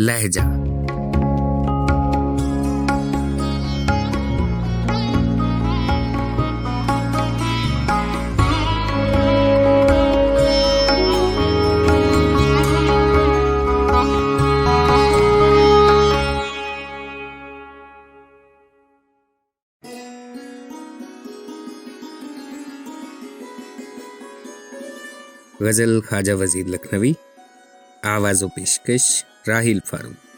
لہجہ۔ غزل خواجہ وزیر لکھنوی آواز و پیشکش۔ راہیل فاروق۔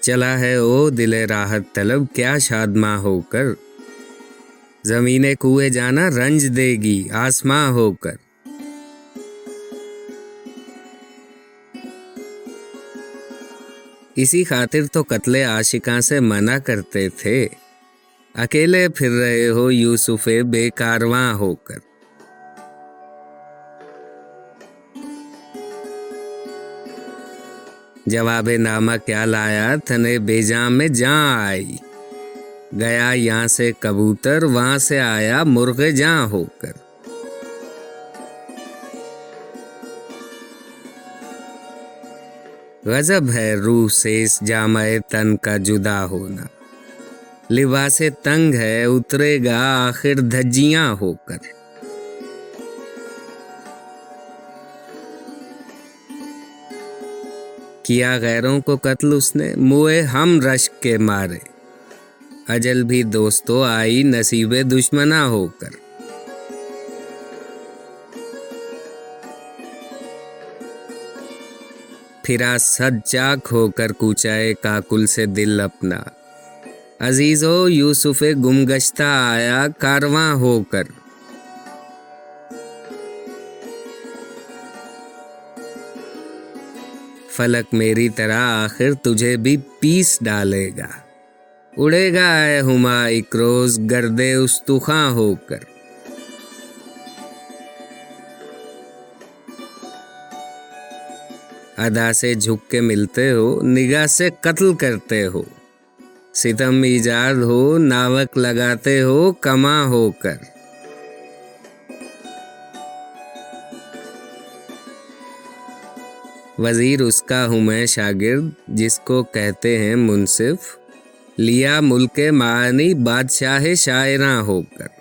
چلا ہے او دل راحت طلب، کیا شادماں ہو کر۔ زمین کوئے جانا رنج دے گی، آسماں ہو کر۔ اسی خاطر تو قتل عاشقاں سے منع کرتے تھے۔ اکیلے پھر رہے ہو یوسف بے کارواں ہو کر۔ جواب نامہ کیا لایا؟ تھنے بے میں جاں آئی گیا یہاں سے کبوتر، وہاں سے آیا مرغ جاں ہو کر۔ غضب ہے روح سے اس جامع تن کا جدا ہونا۔ لباس تنگ ہے، اترے گا آخر دھجیاں ہو کر۔ کیا غیروں کو قتل اس نے؟ موئے ہم رشک کے مارے۔ اجل بھی دوستو آئی نصیب دشمنا ہو کر۔ پھرا سد چاک ہو کر کوچائے کاکل سے دل اپنا۔ عزیز و یوسف گم گشتہ آیا کارواں ہو کر۔ فلک میری طرح آخر تجھے بھی پیس ڈالے گا۔ اڑے گا اے ہما ایک روز گردے استخاں ہو کر۔ ادا سے جھک کے ملتے ہو، نگاہ سے قتل کرتے ہو۔ ستم ایجاد ہو، ناوک لگاتے ہو، کما ہو کر۔ وزیر اس کا ہوں میں شاگرد، جس کو کہتے ہیں منصف، لیا ملک معنی بادشاہ شاعراں ہو کر۔